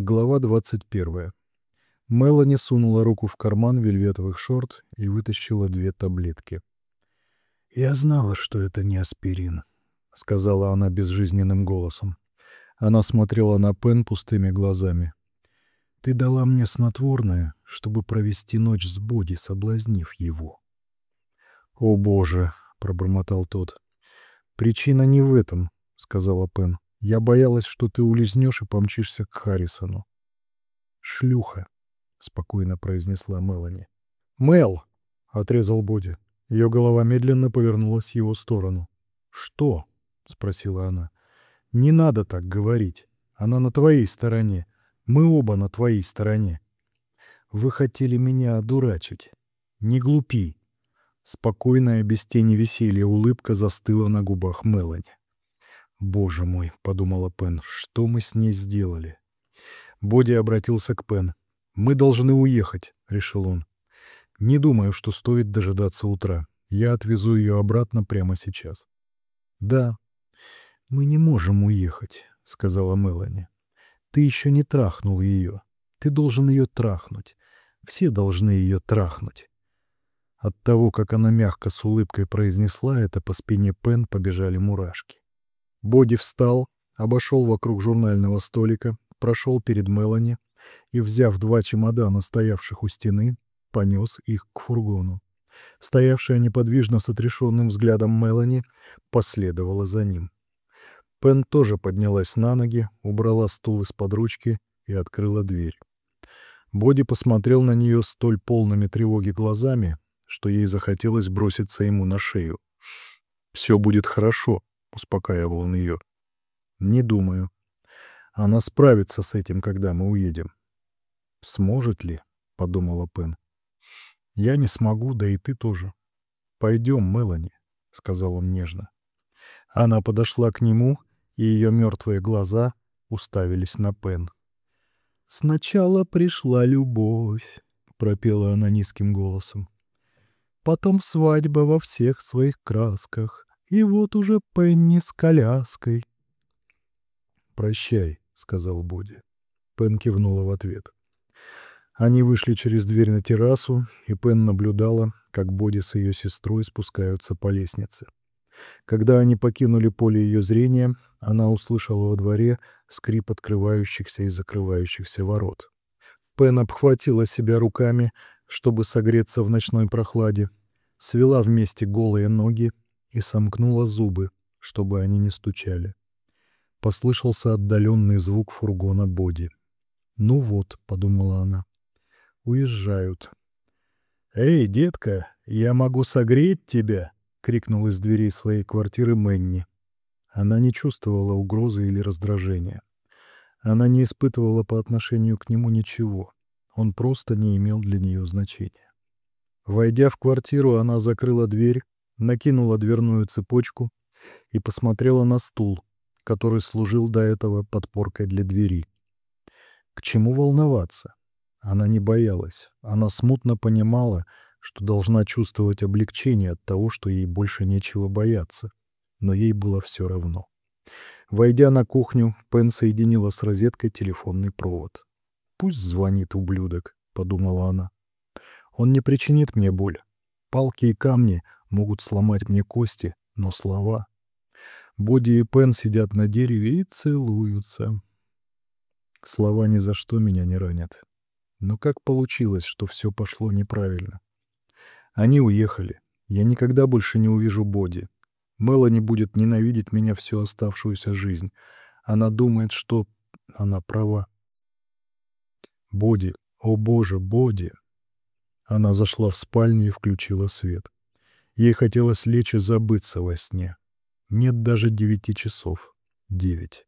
Глава 21. Мелани сунула руку в карман вельветовых шорт и вытащила две таблетки. «Я знала, что это не аспирин», — сказала она безжизненным голосом. Она смотрела на Пен пустыми глазами. «Ты дала мне снотворное, чтобы провести ночь с Боди, соблазнив его». «О, Боже!» — пробормотал тот. «Причина не в этом», — сказала Пен. «Я боялась, что ты улизнешь и помчишься к Харрисону». «Шлюха», — спокойно произнесла Мелани. «Мел!» — отрезал Боди. Ее голова медленно повернулась в его сторону. «Что?» — спросила она. «Не надо так говорить. Она на твоей стороне. Мы оба на твоей стороне. Вы хотели меня одурачить. Не глупи. Спокойная, без тени веселья улыбка застыла на губах Мелани. «Боже мой», — подумала Пен, — «что мы с ней сделали?» Боди обратился к Пен. «Мы должны уехать», — решил он. «Не думаю, что стоит дожидаться утра. Я отвезу ее обратно прямо сейчас». «Да, мы не можем уехать», — сказала Мелани. «Ты еще не трахнул ее. Ты должен ее трахнуть. Все должны ее трахнуть». От того, как она мягко с улыбкой произнесла это, по спине Пен побежали мурашки. Боди встал, обошел вокруг журнального столика, прошел перед Мелани и, взяв два чемодана, стоявших у стены, понес их к фургону. Стоявшая неподвижно с отрешенным взглядом Мелани последовала за ним. Пен тоже поднялась на ноги, убрала стул из-под ручки и открыла дверь. Боди посмотрел на нее столь полными тревоги глазами, что ей захотелось броситься ему на шею. «Все будет хорошо», — успокаивал он ее. «Не думаю. Она справится с этим, когда мы уедем». «Сможет ли?» — подумала Пен. «Я не смогу, да и ты тоже. Пойдем, Мелани», — сказал он нежно. Она подошла к нему, и ее мертвые глаза уставились на Пен. «Сначала пришла любовь», — пропела она низким голосом. Потом свадьба во всех своих красках. И вот уже Пенни с коляской. «Прощай», — сказал Боди. Пен кивнула в ответ. Они вышли через дверь на террасу, и Пен наблюдала, как Боди с ее сестрой спускаются по лестнице. Когда они покинули поле ее зрения, она услышала во дворе скрип открывающихся и закрывающихся ворот. Пен обхватила себя руками, чтобы согреться в ночной прохладе, свела вместе голые ноги и сомкнула зубы, чтобы они не стучали. Послышался отдаленный звук фургона Боди. «Ну вот», — подумала она, — «уезжают». «Эй, детка, я могу согреть тебя!» — крикнул из дверей своей квартиры Мэнни. Она не чувствовала угрозы или раздражения. Она не испытывала по отношению к нему ничего. Он просто не имел для нее значения. Войдя в квартиру, она закрыла дверь, накинула дверную цепочку и посмотрела на стул, который служил до этого подпоркой для двери. К чему волноваться? Она не боялась. Она смутно понимала, что должна чувствовать облегчение от того, что ей больше нечего бояться. Но ей было все равно. Войдя на кухню, Пен соединила с розеткой телефонный провод. «Пусть звонит ублюдок», — подумала она. Он не причинит мне боль. Палки и камни могут сломать мне кости, но слова... Боди и Пен сидят на дереве и целуются. Слова ни за что меня не ранят. Но как получилось, что все пошло неправильно? Они уехали. Я никогда больше не увижу Боди. Мелани будет ненавидеть меня всю оставшуюся жизнь. Она думает, что... Она права. Боди, о боже, Боди! Она зашла в спальню и включила свет. Ей хотелось лечь и забыться во сне. Нет даже девяти часов. Девять.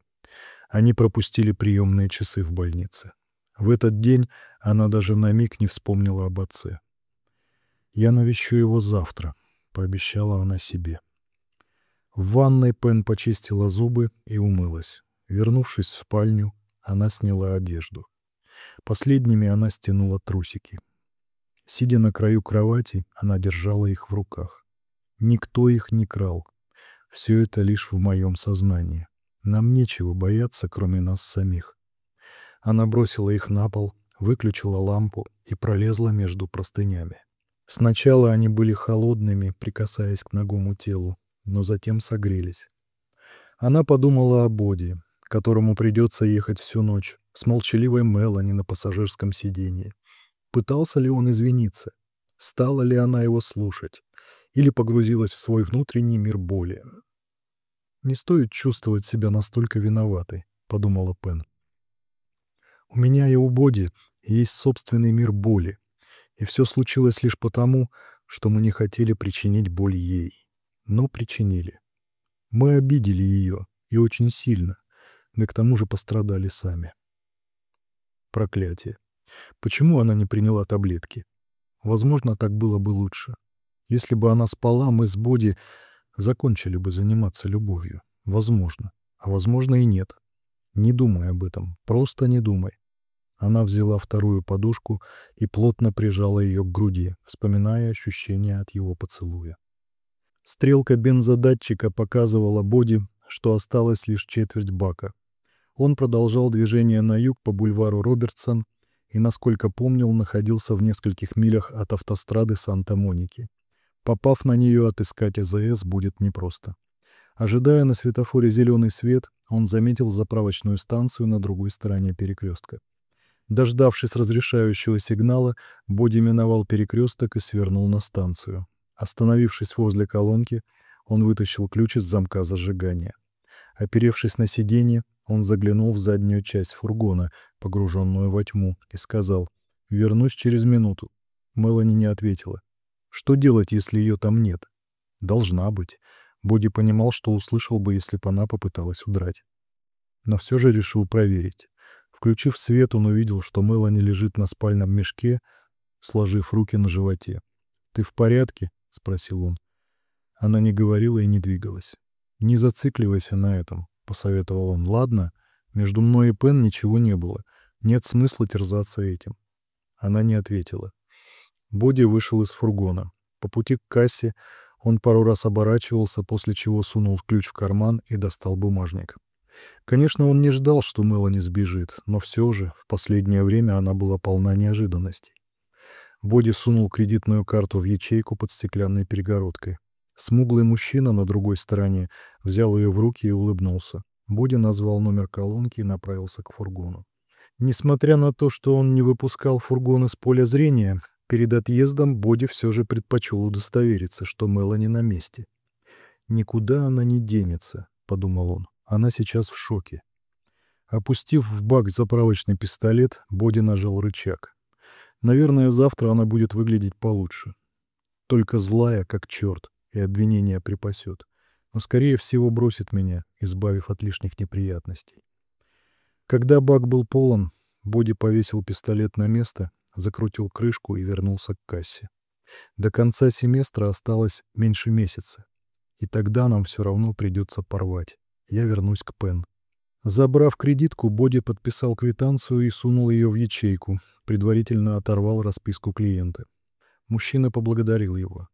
Они пропустили приемные часы в больнице. В этот день она даже на миг не вспомнила об отце. «Я навещу его завтра», — пообещала она себе. В ванной Пен почистила зубы и умылась. Вернувшись в спальню, она сняла одежду. Последними она стянула трусики. Сидя на краю кровати, она держала их в руках. Никто их не крал. Все это лишь в моем сознании. Нам нечего бояться, кроме нас самих. Она бросила их на пол, выключила лампу и пролезла между простынями. Сначала они были холодными, прикасаясь к ногому телу, но затем согрелись. Она подумала о Боди, которому придется ехать всю ночь, с молчаливой Мелани на пассажирском сиденье. Пытался ли он извиниться? Стала ли она его слушать? Или погрузилась в свой внутренний мир боли? «Не стоит чувствовать себя настолько виноватой», — подумала Пен. «У меня и у Боди есть собственный мир боли, и все случилось лишь потому, что мы не хотели причинить боль ей. Но причинили. Мы обидели ее, и очень сильно, да к тому же пострадали сами. Проклятие. Почему она не приняла таблетки? Возможно, так было бы лучше. Если бы она спала, мы с Боди закончили бы заниматься любовью. Возможно. А возможно и нет. Не думай об этом. Просто не думай. Она взяла вторую подушку и плотно прижала ее к груди, вспоминая ощущения от его поцелуя. Стрелка бензодатчика показывала Боди, что осталось лишь четверть бака. Он продолжал движение на юг по бульвару Робертсон и, насколько помнил, находился в нескольких милях от автострады Санта-Моники. Попав на нее, отыскать АЗС будет непросто. Ожидая на светофоре зеленый свет, он заметил заправочную станцию на другой стороне перекрестка. Дождавшись разрешающего сигнала, Боди миновал перекресток и свернул на станцию. Остановившись возле колонки, он вытащил ключ из замка зажигания. Оперевшись на сиденье, он заглянул в заднюю часть фургона, погруженную во тьму, и сказал «Вернусь через минуту». Мелани не ответила. Что делать, если ее там нет? Должна быть. Боди понимал, что услышал бы, если бы она попыталась удрать. Но все же решил проверить. Включив свет, он увидел, что Мелани лежит на спальном мешке, сложив руки на животе. «Ты в порядке?» — спросил он. Она не говорила и не двигалась. «Не зацикливайся на этом», — посоветовал он. «Ладно, между мной и Пен ничего не было. Нет смысла терзаться этим». Она не ответила. Боди вышел из фургона. По пути к кассе он пару раз оборачивался, после чего сунул ключ в карман и достал бумажник. Конечно, он не ждал, что Мелани сбежит, но все же в последнее время она была полна неожиданностей. Боди сунул кредитную карту в ячейку под стеклянной перегородкой. Смуглый мужчина на другой стороне взял ее в руки и улыбнулся. Боди назвал номер колонки и направился к фургону. Несмотря на то, что он не выпускал фургон из поля зрения, перед отъездом Боди все же предпочел удостовериться, что Мелани на месте. «Никуда она не денется», — подумал он. Она сейчас в шоке. Опустив в бак заправочный пистолет, Боди нажал рычаг. Наверное, завтра она будет выглядеть получше. Только злая, как черт, и обвинение припасет. Но, скорее всего, бросит меня, избавив от лишних неприятностей. Когда бак был полон, Боди повесил пистолет на место, закрутил крышку и вернулся к кассе. До конца семестра осталось меньше месяца, и тогда нам все равно придется порвать я вернусь к Пен. Забрав кредитку, Боди подписал квитанцию и сунул ее в ячейку, предварительно оторвал расписку клиента. Мужчина поблагодарил его.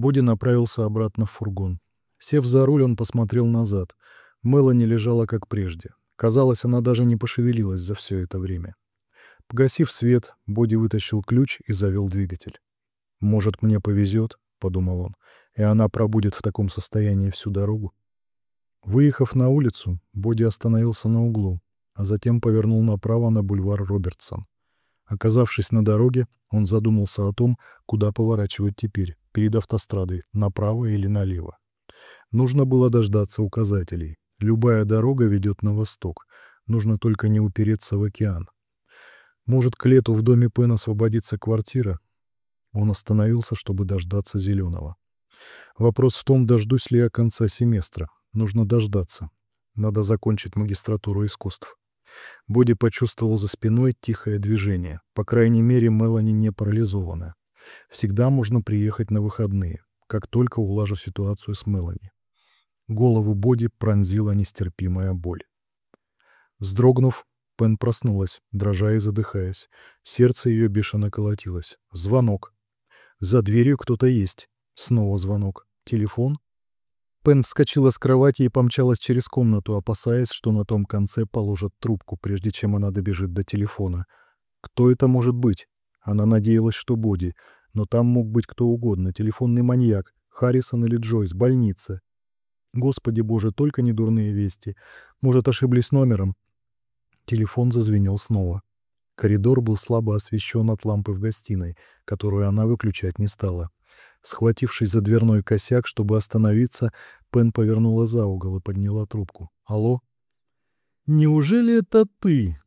Боди направился обратно в фургон. Сев за руль, он посмотрел назад. Мелани лежала как прежде. Казалось, она даже не пошевелилась за все это время. Погасив свет, Боди вытащил ключ и завел двигатель. «Может, мне повезет», — подумал он, — «и она пробудет в таком состоянии всю дорогу». Выехав на улицу, Боди остановился на углу, а затем повернул направо на бульвар Робертсон. Оказавшись на дороге, он задумался о том, куда поворачивать теперь, перед автострадой, направо или налево. Нужно было дождаться указателей. Любая дорога ведет на восток, нужно только не упереться в океан. Может, к лету в доме Пен освободится квартира? Он остановился, чтобы дождаться зеленого. Вопрос в том, дождусь ли я конца семестра, Нужно дождаться. Надо закончить магистратуру искусств. Боди почувствовал за спиной тихое движение. По крайней мере, Мелани не парализована. Всегда можно приехать на выходные, как только улажу ситуацию с Мелани. Голову Боди пронзила нестерпимая боль. Вздрогнув, Пен проснулась, дрожа и задыхаясь. Сердце ее бешено колотилось. Звонок. За дверью кто-то есть. Снова звонок. Телефон? Пен вскочила с кровати и помчалась через комнату, опасаясь, что на том конце положат трубку, прежде чем она добежит до телефона. Кто это может быть? Она надеялась, что Боди, но там мог быть кто угодно, телефонный маньяк, Харрисон или Джойс, больница. Господи боже, только не дурные вести. Может, ошиблись номером? Телефон зазвенел снова. Коридор был слабо освещен от лампы в гостиной, которую она выключать не стала. Схватившись за дверной косяк, чтобы остановиться, Пен повернула за угол и подняла трубку. «Алло?» «Неужели это ты?»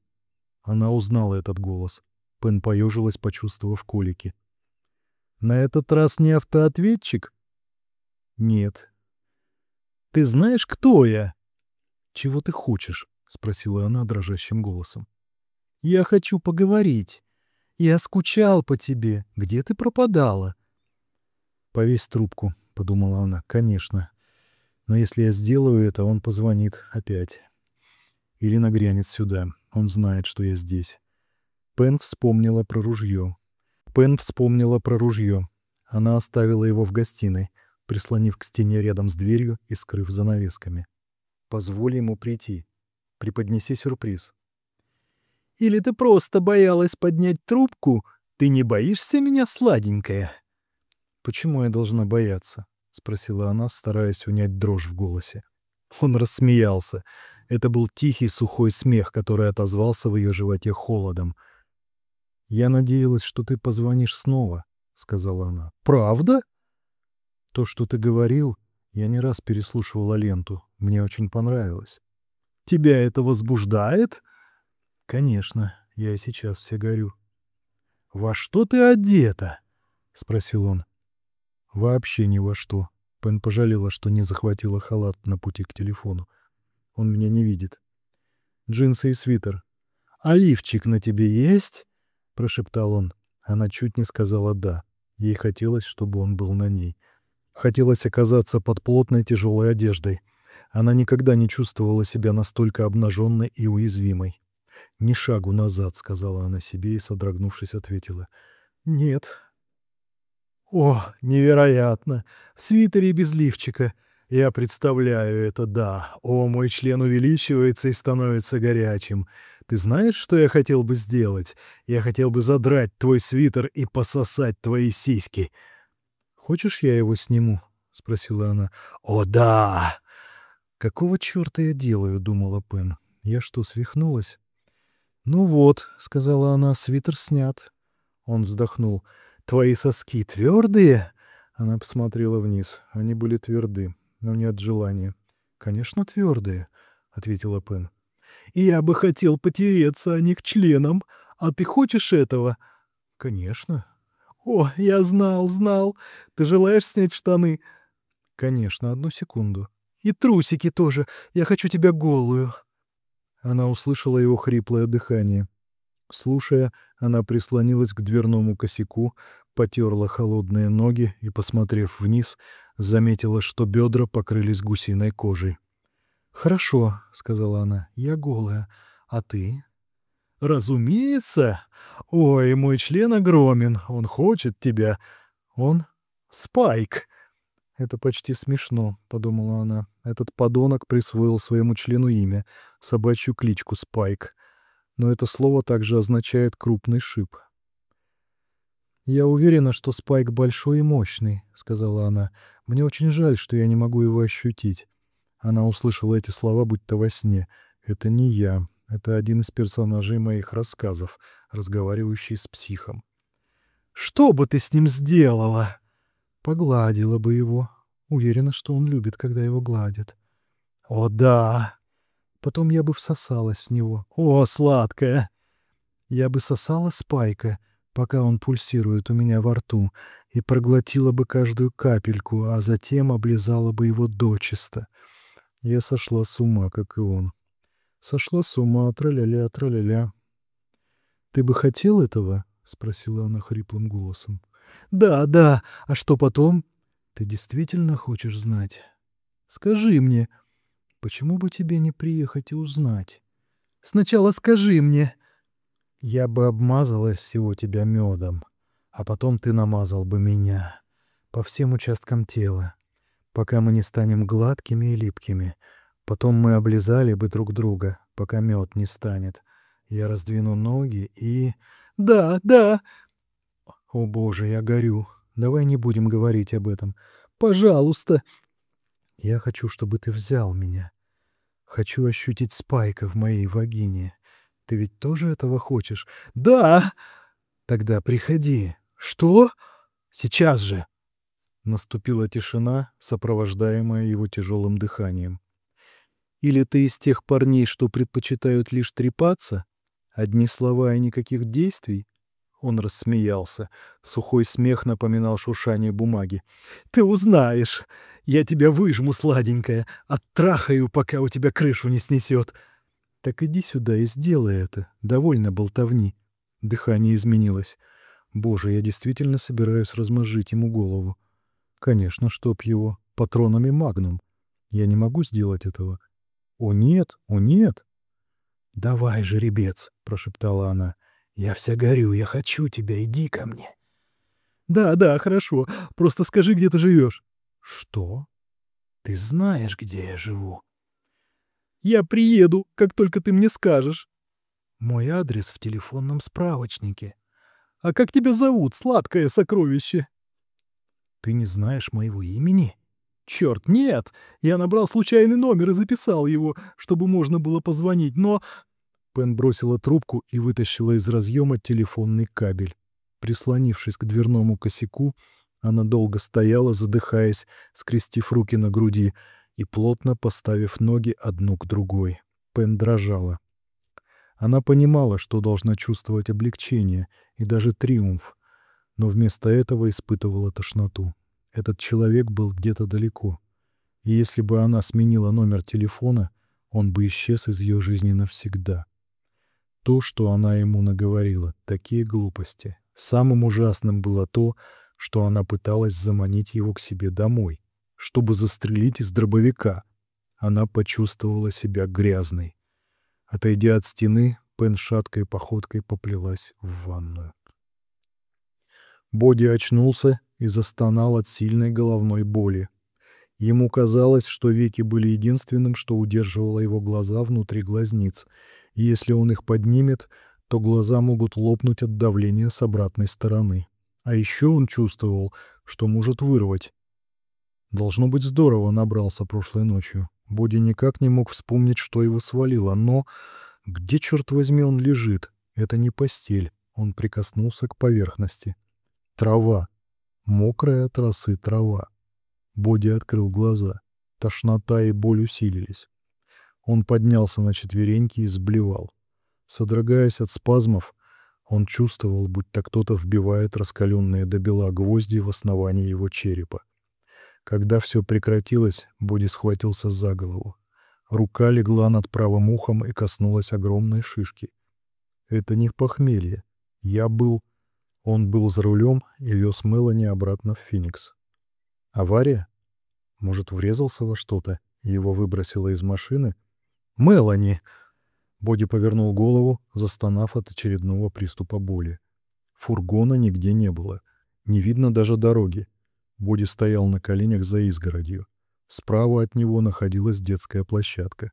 Она узнала этот голос. Пен поежилась, почувствовав колики. «На этот раз не автоответчик?» «Нет». «Ты знаешь, кто я?» «Чего ты хочешь?» — спросила она дрожащим голосом. «Я хочу поговорить. Я скучал по тебе. Где ты пропадала?» «Повесь трубку», — подумала она. «Конечно. Но если я сделаю это, он позвонит опять. Или нагрянет сюда. Он знает, что я здесь». Пен вспомнила про ружье. Пен вспомнила про ружье. Она оставила его в гостиной, прислонив к стене рядом с дверью и скрыв занавесками. «Позволь ему прийти. Преподнеси сюрприз». «Или ты просто боялась поднять трубку? Ты не боишься меня, сладенькая?» «Почему я должна бояться?» — спросила она, стараясь унять дрожь в голосе. Он рассмеялся. Это был тихий сухой смех, который отозвался в ее животе холодом. «Я надеялась, что ты позвонишь снова», — сказала она. «Правда?» «То, что ты говорил, я не раз переслушивала ленту. Мне очень понравилось». «Тебя это возбуждает?» «Конечно, я и сейчас все горю». «Во что ты одета?» — спросил он. Вообще ни во что. Пен пожалела, что не захватила халат на пути к телефону. Он меня не видит. Джинсы и свитер. «А лифчик на тебе есть?» — прошептал он. Она чуть не сказала «да». Ей хотелось, чтобы он был на ней. Хотелось оказаться под плотной тяжелой одеждой. Она никогда не чувствовала себя настолько обнаженной и уязвимой. «Ни шагу назад», — сказала она себе и, содрогнувшись, ответила. «Нет, о, невероятно! В свитере без лифчика. Я представляю это, да. О, мой член увеличивается и становится горячим. Ты знаешь, что я хотел бы сделать? Я хотел бы задрать твой свитер и пососать твои сиськи. Хочешь, я его сниму? — спросила она. «О, да!» «Какого черта я делаю?» — думала Пен. «Я что, свихнулась?» «Ну вот», — сказала она, — «свитер снят». Он вздохнул. Твои соски твердые?» Она посмотрела вниз. Они были тверды, но не от желания. «Конечно, твердые», — ответила Пен. «Я бы хотел потереться, а не к членам. А ты хочешь этого?» «Конечно». «О, я знал, знал. Ты желаешь снять штаны?» «Конечно, одну секунду». «И трусики тоже. Я хочу тебя голую». Она услышала его хриплое дыхание. Слушая, она прислонилась к дверному косяку, потерла холодные ноги и, посмотрев вниз, заметила, что бедра покрылись гусиной кожей. «Хорошо», — сказала она, — «я голая. А ты?» «Разумеется! Ой, мой член огромен, он хочет тебя. Он Спайк!» «Это почти смешно», — подумала она. «Этот подонок присвоил своему члену имя, собачью кличку Спайк но это слово также означает «крупный шип». «Я уверена, что Спайк большой и мощный», — сказала она. «Мне очень жаль, что я не могу его ощутить». Она услышала эти слова будто во сне. «Это не я. Это один из персонажей моих рассказов, разговаривающий с психом». «Что бы ты с ним сделала?» «Погладила бы его. Уверена, что он любит, когда его гладят». «О, да!» Потом я бы всосалась в него. О, сладкая! Я бы сосала спайка, пока он пульсирует у меня во рту, и проглотила бы каждую капельку, а затем облизала бы его дочисто. Я сошла с ума, как и он. Сошла с ума, траля-ля, траля-ля. «Ты бы хотел этого?» — спросила она хриплым голосом. «Да, да. А что потом?» «Ты действительно хочешь знать?» «Скажи мне», Почему бы тебе не приехать и узнать? Сначала скажи мне. Я бы обмазала всего тебя медом, а потом ты намазал бы меня по всем участкам тела. Пока мы не станем гладкими и липкими. Потом мы облизали бы друг друга, пока мед не станет. Я раздвину ноги и... Да, да! О, боже, я горю. Давай не будем говорить об этом. Пожалуйста. Я хочу, чтобы ты взял меня. Хочу ощутить спайка в моей вагине. Ты ведь тоже этого хочешь? Да! Тогда приходи. Что? Сейчас же. Наступила тишина, сопровождаемая его тяжелым дыханием. Или ты из тех парней, что предпочитают лишь трепаться? Одни слова и никаких действий? Он рассмеялся. Сухой смех напоминал шуршание бумаги. «Ты узнаешь! Я тебя выжму, сладенькая, оттрахаю, пока у тебя крышу не снесет!» «Так иди сюда и сделай это. Довольно болтовни». Дыхание изменилось. «Боже, я действительно собираюсь размозжить ему голову. Конечно, чтоб его. Патронами магнум. Я не могу сделать этого». «О нет, о нет!» «Давай, жеребец!» — прошептала она. «Я вся горю, я хочу тебя, иди ко мне». «Да, да, хорошо. Просто скажи, где ты живешь». «Что? Ты знаешь, где я живу?» «Я приеду, как только ты мне скажешь». «Мой адрес в телефонном справочнике». «А как тебя зовут, сладкое сокровище?» «Ты не знаешь моего имени?» «Черт, нет! Я набрал случайный номер и записал его, чтобы можно было позвонить, но Пен бросила трубку и вытащила из разъема телефонный кабель. Прислонившись к дверному косяку, она долго стояла, задыхаясь, скрестив руки на груди и плотно поставив ноги одну к другой. Пен дрожала. Она понимала, что должна чувствовать облегчение и даже триумф, но вместо этого испытывала тошноту. Этот человек был где-то далеко. И если бы она сменила номер телефона, он бы исчез из ее жизни навсегда. То, что она ему наговорила, такие глупости. Самым ужасным было то, что она пыталась заманить его к себе домой, чтобы застрелить из дробовика. Она почувствовала себя грязной. Отойдя от стены, Пен шаткой походкой поплелась в ванную. Боди очнулся и застонал от сильной головной боли. Ему казалось, что веки были единственным, что удерживало его глаза внутри глазниц, и если он их поднимет, то глаза могут лопнуть от давления с обратной стороны. А еще он чувствовал, что может вырвать. Должно быть здорово набрался прошлой ночью. Боди никак не мог вспомнить, что его свалило, но... Где, черт возьми, он лежит? Это не постель. Он прикоснулся к поверхности. Трава. Мокрая от росы трава. Боди открыл глаза. Тошнота и боль усилились. Он поднялся на четвереньки и сблевал. Содрогаясь от спазмов, он чувствовал, будто кто-то вбивает раскаленные до бела гвозди в основании его черепа. Когда все прекратилось, Боди схватился за голову. Рука легла над правым ухом и коснулась огромной шишки. Это не похмелье. Я был... Он был за рулем и вез Мелани обратно в Феникс. Авария? Может, врезался во что-то и его выбросило из машины? «Мелани!» Боди повернул голову, застонав от очередного приступа боли. Фургона нигде не было. Не видно даже дороги. Боди стоял на коленях за изгородью. Справа от него находилась детская площадка.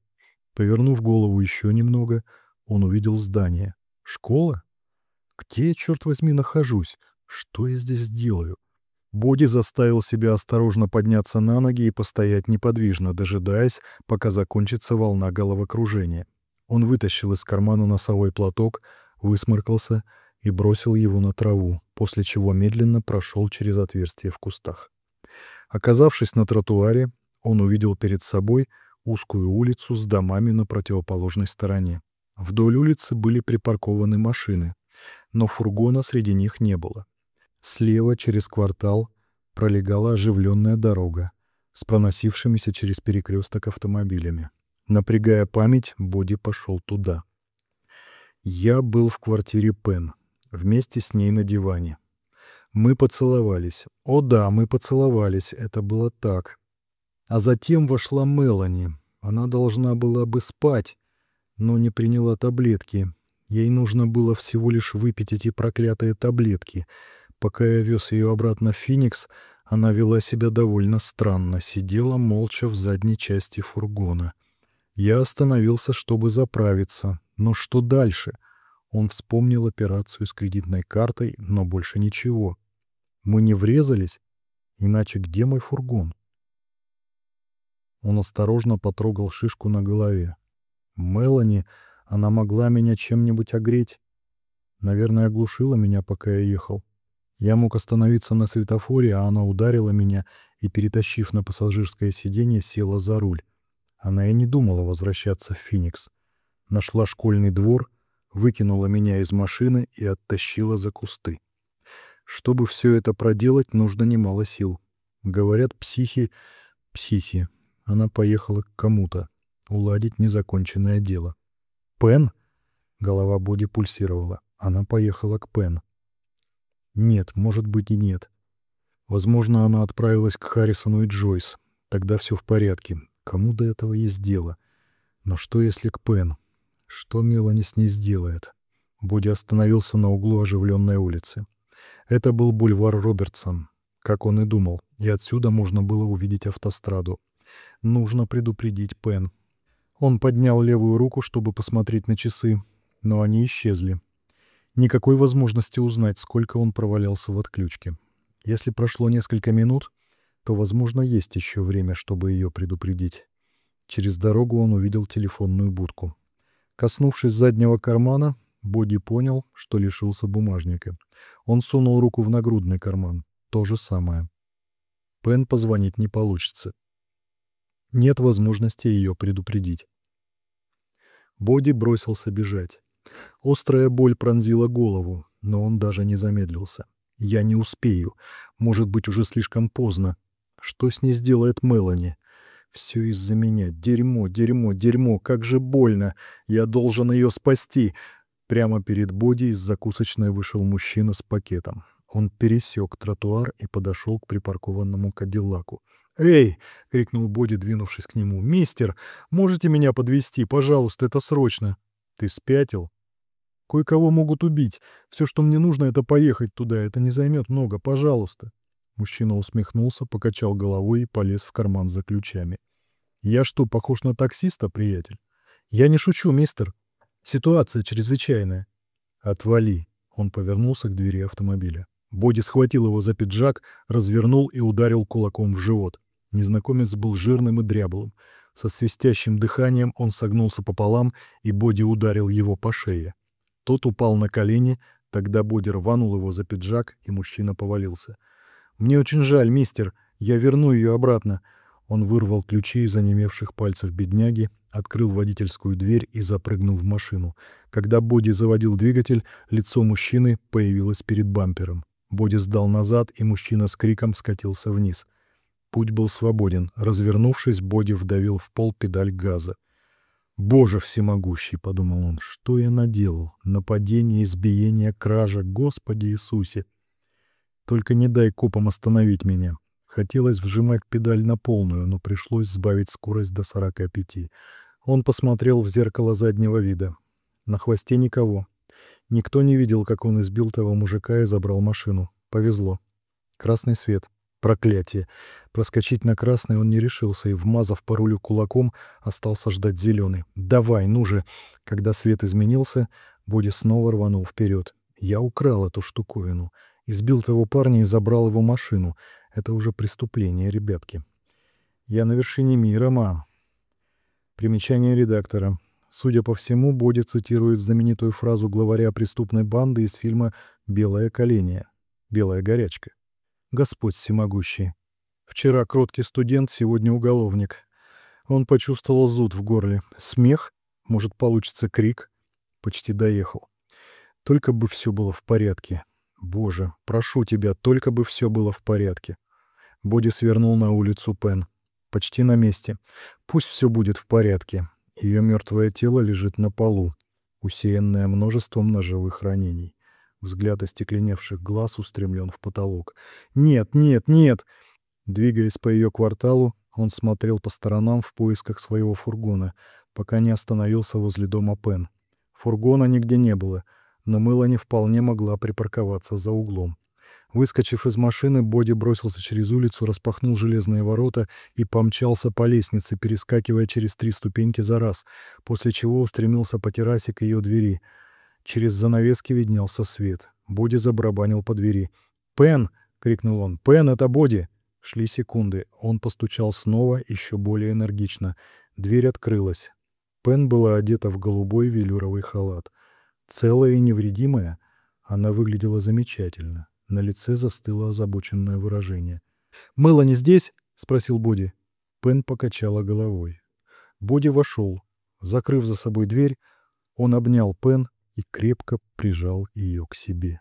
Повернув голову еще немного, он увидел здание. «Школа? Где я, черт возьми, нахожусь? Что я здесь делаю?» Боди заставил себя осторожно подняться на ноги и постоять неподвижно, дожидаясь, пока закончится волна головокружения. Он вытащил из кармана носовой платок, высморкался и бросил его на траву, после чего медленно прошел через отверстие в кустах. Оказавшись на тротуаре, он увидел перед собой узкую улицу с домами на противоположной стороне. Вдоль улицы были припаркованы машины, но фургона среди них не было. Слева через квартал пролегала оживленная дорога с проносившимися через перекресток автомобилями. Напрягая память, Боди пошел туда. Я был в квартире Пен, вместе с ней на диване. Мы поцеловались. О да, мы поцеловались, это было так. А затем вошла Мелани. Она должна была бы спать, но не приняла таблетки. Ей нужно было всего лишь выпить эти проклятые таблетки — Пока я вез ее обратно в Феникс, Она вела себя довольно странно, сидела молча в задней части фургона. Я остановился, чтобы заправиться. Но что дальше? Он вспомнил операцию с кредитной картой, но больше ничего. Мы не врезались? Иначе где мой фургон? Он осторожно потрогал шишку на голове. Мелани, она могла меня чем-нибудь огреть. Наверное, оглушила меня, пока я ехал. Я мог остановиться на светофоре, а она ударила меня и, перетащив на пассажирское сиденье, села за руль. Она и не думала возвращаться в Феникс. Нашла школьный двор, выкинула меня из машины и оттащила за кусты. Чтобы все это проделать, нужно немало сил. Говорят, психи... Психи. Она поехала к кому-то. Уладить незаконченное дело. Пен? Голова Боди пульсировала. Она поехала к Пен. Нет, может быть и нет. Возможно, она отправилась к Харрисону и Джойс. Тогда все в порядке. Кому до этого есть дело? Но что, если к Пен? Что Мелани с ней сделает? Боди остановился на углу оживленной улицы. Это был бульвар Робертсон, как он и думал, и отсюда можно было увидеть автостраду. Нужно предупредить Пен. Он поднял левую руку, чтобы посмотреть на часы, но они исчезли. Никакой возможности узнать, сколько он провалялся в отключке. Если прошло несколько минут, то, возможно, есть еще время, чтобы ее предупредить. Через дорогу он увидел телефонную будку. Коснувшись заднего кармана, Боди понял, что лишился бумажника. Он сунул руку в нагрудный карман. То же самое. Пен позвонить не получится. Нет возможности ее предупредить. Боди бросился бежать. Острая боль пронзила голову, но он даже не замедлился. «Я не успею. Может быть, уже слишком поздно. Что с ней сделает Мелани? Все из-за меня. Дерьмо, дерьмо, дерьмо. Как же больно. Я должен ее спасти». Прямо перед Боди из закусочной вышел мужчина с пакетом. Он пересек тротуар и подошел к припаркованному кадиллаку. «Эй!» — крикнул Боди, двинувшись к нему. «Мистер, можете меня подвести, Пожалуйста, это срочно!» «Ты спятил?» «Кое-кого могут убить. Все, что мне нужно, это поехать туда. Это не займет много. Пожалуйста». Мужчина усмехнулся, покачал головой и полез в карман за ключами. «Я что, похож на таксиста, приятель?» «Я не шучу, мистер. Ситуация чрезвычайная». «Отвали». Он повернулся к двери автомобиля. Боди схватил его за пиджак, развернул и ударил кулаком в живот. Незнакомец был жирным и дряблым. Со свистящим дыханием он согнулся пополам, и Боди ударил его по шее. Тот упал на колени, тогда Боди рванул его за пиджак, и мужчина повалился. «Мне очень жаль, мистер, я верну ее обратно». Он вырвал ключи из онемевших пальцев бедняги, открыл водительскую дверь и запрыгнул в машину. Когда Боди заводил двигатель, лицо мужчины появилось перед бампером. Боди сдал назад, и мужчина с криком скатился вниз — Путь был свободен. Развернувшись, Боди вдавил в пол педаль газа. «Боже всемогущий!» — подумал он. «Что я наделал? Нападение, избиение, кража. Господи Иисусе! Только не дай копам остановить меня!» Хотелось вжимать педаль на полную, но пришлось сбавить скорость до 45. Он посмотрел в зеркало заднего вида. На хвосте никого. Никто не видел, как он избил того мужика и забрал машину. Повезло. Красный свет. Проклятие. Проскочить на красный он не решился и, вмазав по рулю кулаком, остался ждать зеленый. «Давай, ну же!» Когда свет изменился, Боди снова рванул вперед. «Я украл эту штуковину. Избил того парня и забрал его машину. Это уже преступление, ребятки. Я на вершине мира, мам». Примечание редактора. Судя по всему, Боди цитирует знаменитую фразу главаря преступной банды из фильма «Белое коление». «Белая горячка». Господь всемогущий. Вчера кроткий студент, сегодня уголовник. Он почувствовал зуд в горле. Смех? Может, получится крик? Почти доехал. Только бы все было в порядке. Боже, прошу тебя, только бы все было в порядке. Боди свернул на улицу Пен. Почти на месте. Пусть все будет в порядке. Ее мертвое тело лежит на полу, усеянное множеством ножевых ранений. Взгляд остекленевших глаз устремлен в потолок. «Нет, нет, нет!» Двигаясь по ее кварталу, он смотрел по сторонам в поисках своего фургона, пока не остановился возле дома Пен. Фургона нигде не было, но Мелани вполне могла припарковаться за углом. Выскочив из машины, Боди бросился через улицу, распахнул железные ворота и помчался по лестнице, перескакивая через три ступеньки за раз, после чего устремился по террасе к ее двери. Через занавески виднелся свет. Боди забарабанил по двери. «Пен!» — крикнул он. «Пен, это Боди!» Шли секунды. Он постучал снова, еще более энергично. Дверь открылась. Пен была одета в голубой велюровый халат. Целая и невредимая, она выглядела замечательно. На лице застыло озабоченное выражение. «Мелани здесь?» — спросил Боди. Пен покачала головой. Боди вошел. Закрыв за собой дверь, он обнял Пен и крепко прижал ее к себе.